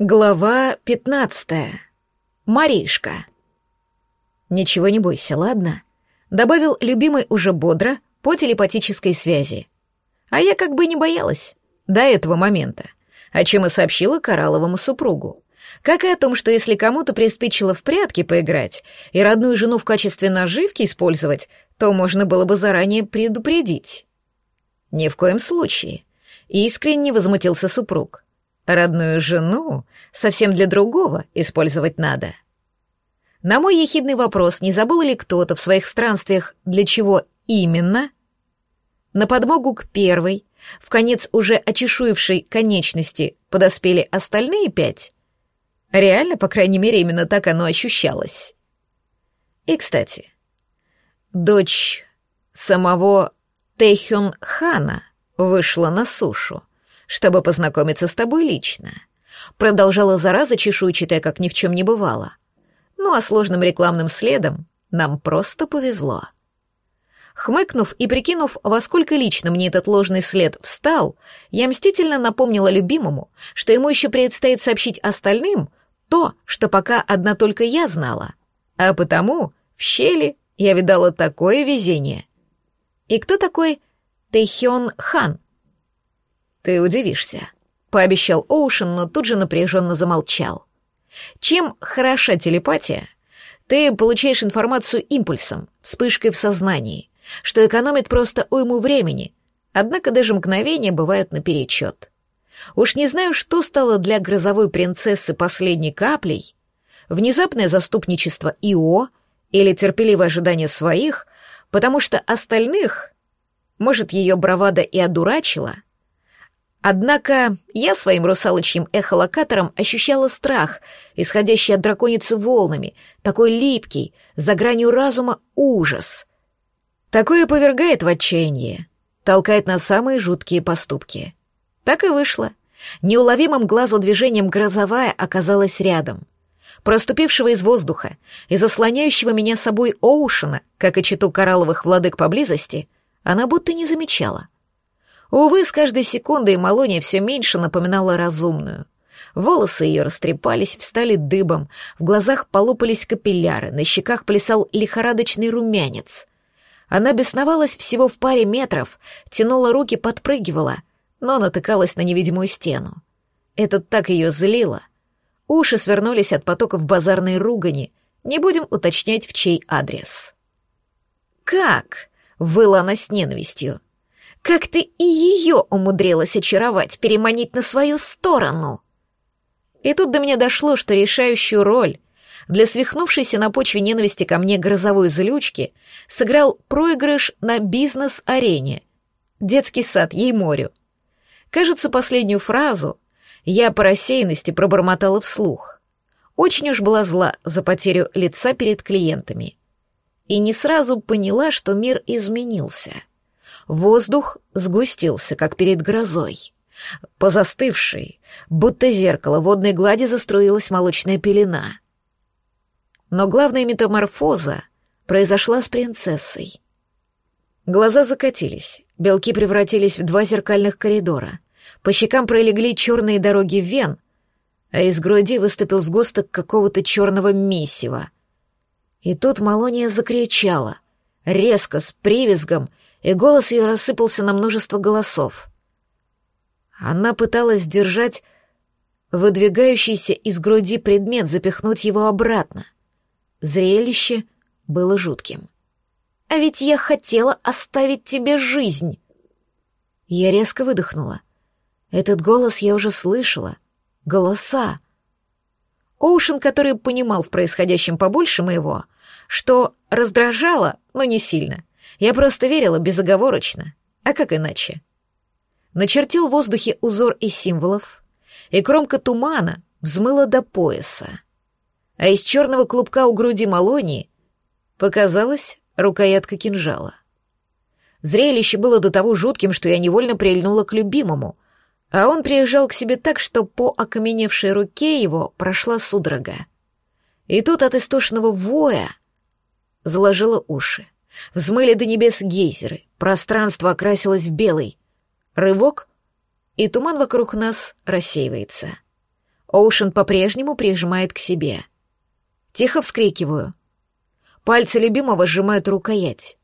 Глава пятнадцатая. Маришка. «Ничего не бойся, ладно?» — добавил любимый уже бодро по телепатической связи. А я как бы не боялась до этого момента, о чем и сообщила Коралловому супругу. Как и о том, что если кому-то приспичило в прятки поиграть и родную жену в качестве наживки использовать, то можно было бы заранее предупредить. Ни в коем случае. Искренне возмутился супруг. Родную жену совсем для другого использовать надо. На мой ехидный вопрос, не забыл ли кто-то в своих странствиях, для чего именно, на подмогу к первой, в конец уже очешуившей конечности, подоспели остальные пять. Реально, по крайней мере, именно так оно ощущалось. И, кстати, дочь самого Тэхюн Хана вышла на сушу чтобы познакомиться с тобой лично. Продолжала зараза, чешуйчатая, как ни в чем не бывало. Ну а сложным рекламным следом нам просто повезло. Хмыкнув и прикинув, во сколько лично мне этот ложный след встал, я мстительно напомнила любимому, что ему еще предстоит сообщить остальным то, что пока одна только я знала. А потому в щели я видала такое везение. И кто такой Тэхён Хан? «Ты удивишься», — пообещал Оушен, но тут же напряженно замолчал. «Чем хороша телепатия? Ты получаешь информацию импульсом, вспышкой в сознании, что экономит просто уйму времени, однако даже мгновения бывают наперечет. Уж не знаю, что стало для грозовой принцессы последней каплей, внезапное заступничество Ио или терпеливое ожидание своих, потому что остальных, может, ее бравада и одурачила — Однако я своим русалочьим эхолокатором ощущала страх, исходящий от драконицы волнами, такой липкий, за гранью разума ужас. Такое повергает в отчаяние, толкает на самые жуткие поступки. Так и вышло. Неуловимым глазу движением грозовая оказалась рядом. Проступившего из воздуха и заслоняющего меня собой Оушена, как и читу коралловых владык поблизости, она будто не замечала — Увы, с каждой секундой Малония все меньше напоминала разумную. Волосы ее растрепались, встали дыбом, в глазах полопались капилляры, на щеках плясал лихорадочный румянец. Она бесновалась всего в паре метров, тянула руки, подпрыгивала, но натыкалась на невидимую стену. Это так ее злило. Уши свернулись от потоков базарной ругани, не будем уточнять, в чей адрес. «Как?» — выла она с ненавистью. Как ты и ее умудрилась очаровать, переманить на свою сторону!» И тут до меня дошло, что решающую роль для свихнувшейся на почве ненависти ко мне грозовой злючки сыграл проигрыш на бизнес-арене. Детский сад, ей морю. Кажется, последнюю фразу я по рассеянности пробормотала вслух. Очень уж была зла за потерю лица перед клиентами. И не сразу поняла, что мир изменился — Воздух сгустился, как перед грозой. По застывшей, будто зеркало водной глади заструилась молочная пелена. Но главная метаморфоза произошла с принцессой. Глаза закатились, белки превратились в два зеркальных коридора. По щекам пролегли черные дороги вен, а из груди выступил сгусток какого-то черного месива. И тут Малония закричала, резко, с привизгом, и голос ее рассыпался на множество голосов. Она пыталась держать выдвигающийся из груди предмет, запихнуть его обратно. Зрелище было жутким. «А ведь я хотела оставить тебе жизнь!» Я резко выдохнула. Этот голос я уже слышала. Голоса. Оушен, который понимал в происходящем побольше моего, что раздражало, но не сильно, я просто верила безоговорочно. А как иначе? Начертил в воздухе узор из символов, и кромка тумана взмыла до пояса. А из черного клубка у груди Малонии показалась рукоятка кинжала. Зрелище было до того жутким, что я невольно прильнула к любимому, а он приезжал к себе так, что по окаменевшей руке его прошла судорога. И тут от истошного воя заложила уши. Взмыли до небес гейзеры, пространство окрасилось в белый. Рывок, и туман вокруг нас рассеивается. Оушен по-прежнему прижимает к себе. Тихо вскрикиваю. Пальцы любимого сжимают рукоять.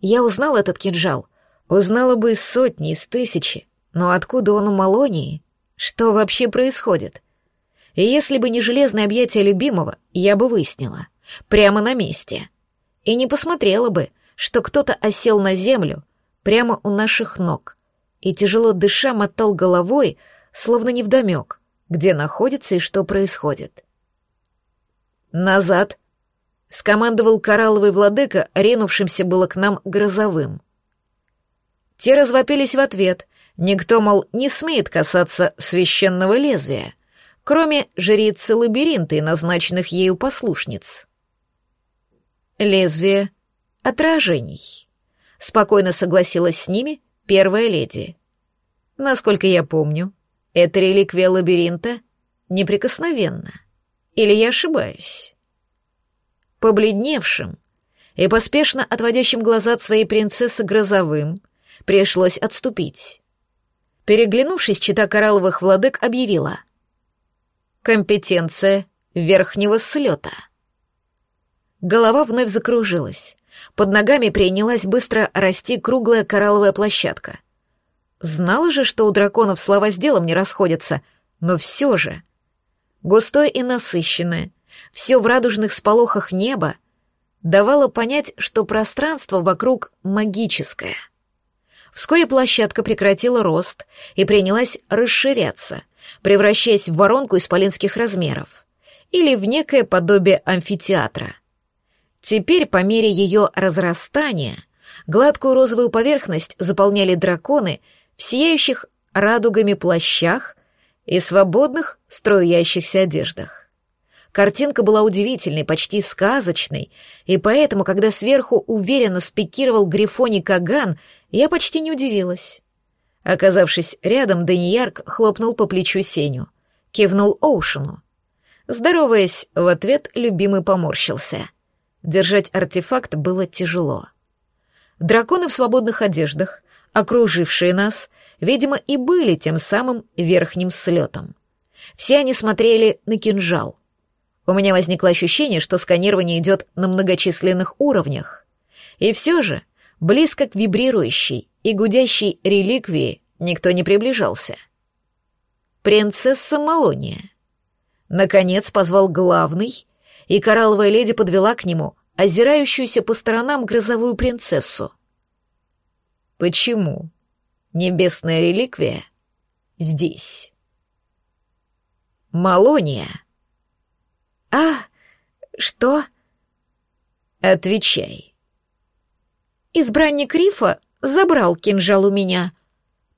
Я узнал этот кинжал. Узнала бы из сотни, из тысячи. Но откуда он у Малонии? Что вообще происходит? И если бы не железное объятие любимого, я бы выяснила. Прямо на месте. И не посмотрела бы, что кто-то осел на землю, прямо у наших ног, и тяжело дыша мотал головой, словно невдомек, где находится и что происходит. «Назад!» — скомандовал коралловый владыка, ринувшимся было к нам грозовым. Те развопились в ответ, никто, мол, не смеет касаться священного лезвия, кроме жрицы лабиринта и назначенных ею послушниц. Лезвие отражений. Спокойно согласилась с ними первая леди. Насколько я помню, эта реликвия лабиринта неприкосновенна. Или я ошибаюсь? Побледневшим и поспешно отводящим глаза от своей принцессы Грозовым пришлось отступить. Переглянувшись, чита коралловых владык объявила. «Компетенция верхнего слета». Голова вновь закружилась. Под ногами принялась быстро расти круглая коралловая площадка. Знала же, что у драконов слова с делом не расходятся, но все же. Густое и насыщенное, все в радужных сполохах неба, давало понять, что пространство вокруг магическое. Вскоре площадка прекратила рост и принялась расширяться, превращаясь в воронку исполинских размеров или в некое подобие амфитеатра — Теперь, по мере ее разрастания, гладкую розовую поверхность заполняли драконы в сияющих радугами плащах и свободных струящихся одеждах. Картинка была удивительной, почти сказочной, и поэтому, когда сверху уверенно спикировал Грифони Каган, я почти не удивилась. Оказавшись рядом, Даниярк хлопнул по плечу Сеню, кивнул Оушену. Здороваясь, в ответ любимый поморщился — Держать артефакт было тяжело. Драконы в свободных одеждах, окружившие нас, видимо, и были тем самым верхним слетом. Все они смотрели на кинжал. У меня возникло ощущение, что сканирование идет на многочисленных уровнях. И все же, близко к вибрирующей и гудящей реликвии никто не приближался. Принцесса Малония. Наконец позвал главный и коралловая леди подвела к нему озирающуюся по сторонам грозовую принцессу. Почему небесная реликвия здесь? Малония. А, что? Отвечай. Избранник Рифа забрал кинжал у меня,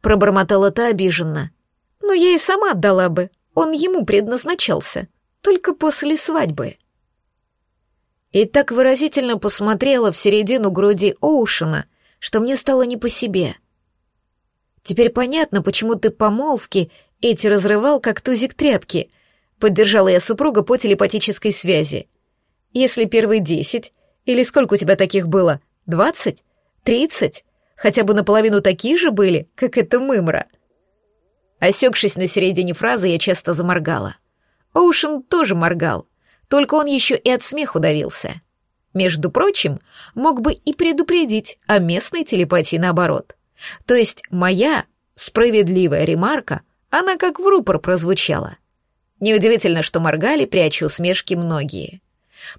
пробормотала та обиженно. Но я и сама отдала бы, он ему предназначался, только после свадьбы и так выразительно посмотрела в середину груди Оушена, что мне стало не по себе. Теперь понятно, почему ты помолвки эти разрывал, как тузик тряпки, поддержала я супруга по телепатической связи. Если первые десять, или сколько у тебя таких было, двадцать, тридцать, хотя бы наполовину такие же были, как эта мымра. Осекшись на середине фразы, я часто заморгала. Оушен тоже моргал — только он еще и от смеху давился. Между прочим, мог бы и предупредить о местной телепатии наоборот. То есть моя справедливая ремарка, она как в рупор прозвучала. Неудивительно, что моргали, пряча усмешки многие.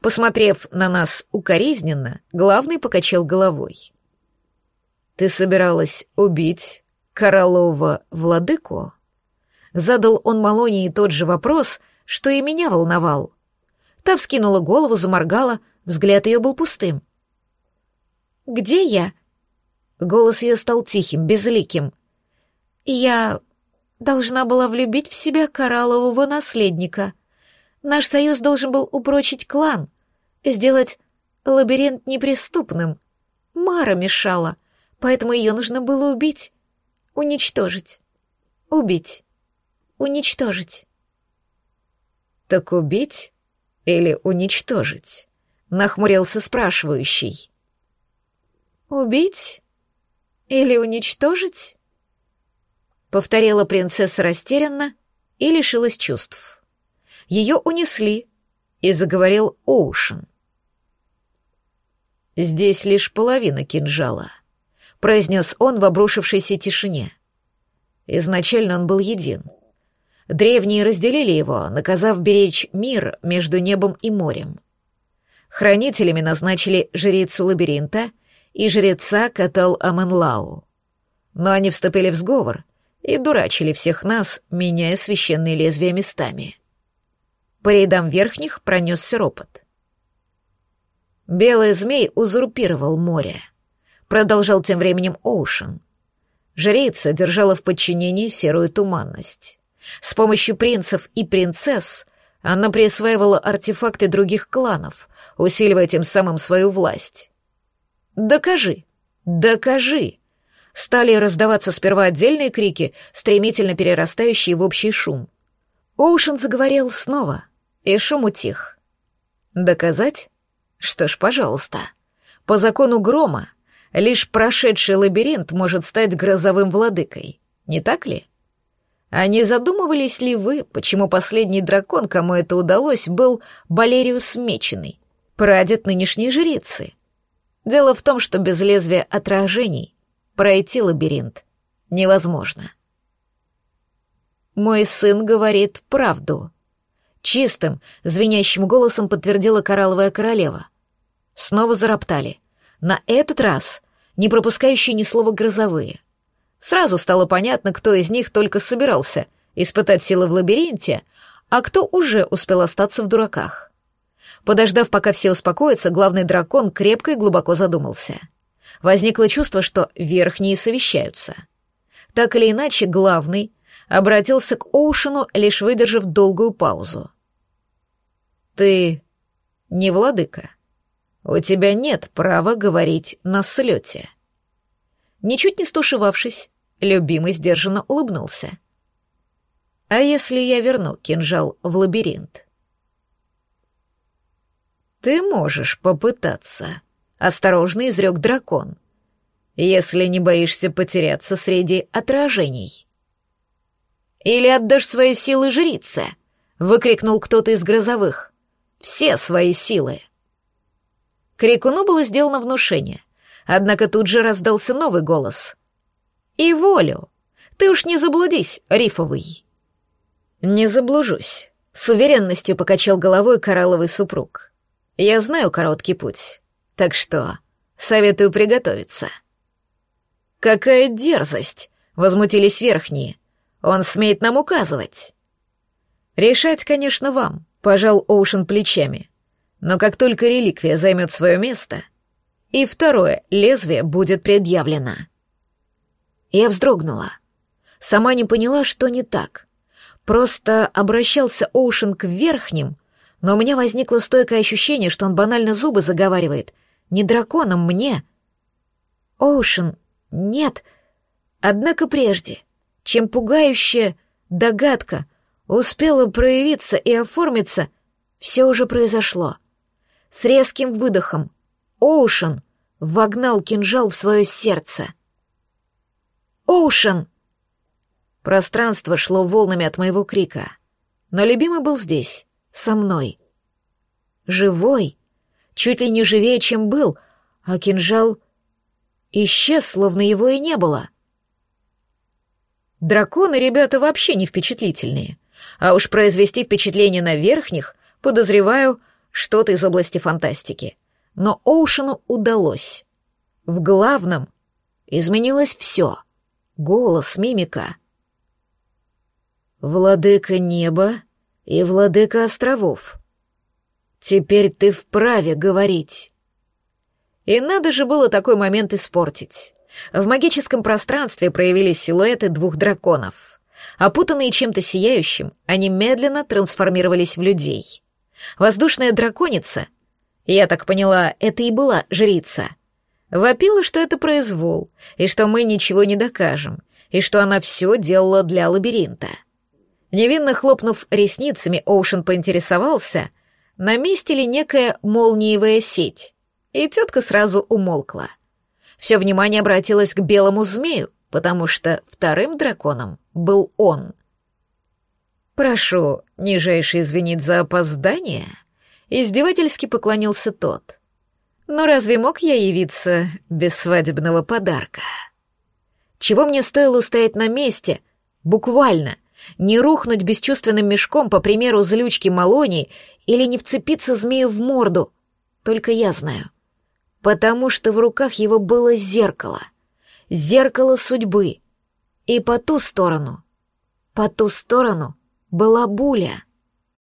Посмотрев на нас укоризненно, главный покачал головой. «Ты собиралась убить Королова владыку?» Задал он Малонии тот же вопрос, что и меня волновал. Та вскинула голову, заморгала, взгляд ее был пустым. «Где я?» Голос ее стал тихим, безликим. «Я должна была влюбить в себя кораллового наследника. Наш союз должен был упрочить клан, сделать лабиринт неприступным. Мара мешала, поэтому ее нужно было убить, уничтожить, убить, уничтожить». «Так убить?» Или уничтожить?» — нахмурился спрашивающий. «Убить или уничтожить?» — повторила принцесса растерянно и лишилась чувств. ее унесли, и заговорил Оушен. «Здесь лишь половина кинжала», — произнес он в обрушившейся тишине. Изначально он был един. Древние разделили его, наказав беречь мир между небом и морем. Хранителями назначили жрицу лабиринта и жреца Катал Аменлау. Но они вступили в сговор и дурачили всех нас, меняя священные лезвия местами. По рядам верхних пронесся ропот. Белый змей узурпировал море. Продолжал тем временем Оушен. Жрица держала в подчинении серую туманность. С помощью принцев и принцесс она присваивала артефакты других кланов, усиливая тем самым свою власть. «Докажи! Докажи!» Стали раздаваться сперва отдельные крики, стремительно перерастающие в общий шум. Оушен заговорил снова, и шум утих. «Доказать? Что ж, пожалуйста. По закону грома, лишь прошедший лабиринт может стать грозовым владыкой, не так ли? А не задумывались ли вы, почему последний дракон, кому это удалось, был Балериус Меченый, прадед нынешней жрицы? Дело в том, что без лезвия отражений пройти лабиринт невозможно. Мой сын говорит правду. Чистым, звенящим голосом подтвердила коралловая королева. Снова зароптали. На этот раз не пропускающие ни слова грозовые. Сразу стало понятно, кто из них только собирался испытать силы в лабиринте, а кто уже успел остаться в дураках. Подождав, пока все успокоятся, главный дракон крепко и глубоко задумался. Возникло чувство, что верхние совещаются. Так или иначе, главный обратился к Оушену, лишь выдержав долгую паузу. «Ты не владыка», у тебя нет права говорить на слете. Ничуть не стушевавшись, любимый сдержанно улыбнулся. А если я верну кинжал в лабиринт? Ты можешь попытаться, осторожно изрек дракон, если не боишься потеряться среди отражений. Или отдашь свои силы жрице, выкрикнул кто-то из грозовых. Все свои силы. Крикуну было сделано внушение, однако тут же раздался новый голос. «И волю! Ты уж не заблудись, рифовый!» «Не заблужусь», — с уверенностью покачал головой коралловый супруг. «Я знаю короткий путь, так что советую приготовиться». «Какая дерзость!» — возмутились верхние. «Он смеет нам указывать». «Решать, конечно, вам», — пожал Оушен плечами. Но как только реликвия займет свое место, и второе лезвие будет предъявлено. Я вздрогнула. Сама не поняла, что не так. Просто обращался Оушен к верхним, но у меня возникло стойкое ощущение, что он банально зубы заговаривает. Не драконом, мне. Оушен, нет. Однако прежде, чем пугающая догадка успела проявиться и оформиться, все уже произошло. С резким выдохом Оушен вогнал кинжал в свое сердце. «Оушен!» Пространство шло волнами от моего крика, но любимый был здесь, со мной. Живой, чуть ли не живее, чем был, а кинжал исчез, словно его и не было. Драконы, ребята, вообще не впечатлительные, а уж произвести впечатление на верхних, подозреваю, что-то из области фантастики. Но Оушену удалось. В главном изменилось все. Голос, мимика. «Владыка неба и владыка островов. Теперь ты вправе говорить». И надо же было такой момент испортить. В магическом пространстве проявились силуэты двух драконов. Опутанные чем-то сияющим, они медленно трансформировались в людей. Воздушная драконица, я так поняла, это и была жрица, вопила, что это произвол, и что мы ничего не докажем, и что она все делала для лабиринта. Невинно хлопнув ресницами, Оушен поинтересовался, на месте ли некая молниевая сеть, и тетка сразу умолкла. Все внимание обратилось к белому змею, потому что вторым драконом был он — Прошу, нижайше извинить за опоздание. Издевательски поклонился тот. Но разве мог я явиться без свадебного подарка? Чего мне стоило устоять на месте, буквально, не рухнуть бесчувственным мешком, по примеру злючки Малони, или не вцепиться змею в морду, только я знаю. Потому что в руках его было зеркало. Зеркало судьбы. И по ту сторону, по ту сторону была Буля.